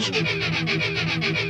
Thank you.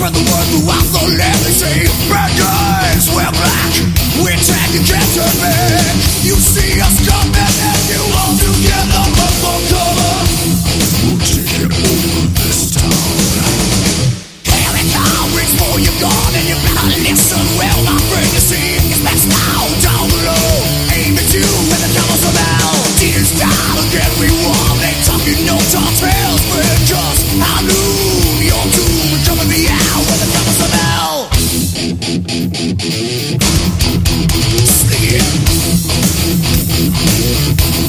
Spread the word who also let me guys, we're black. We're taking cancer, man You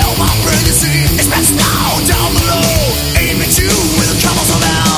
Well, my pregnancy is passed now down below. Aim at you with a couple of out.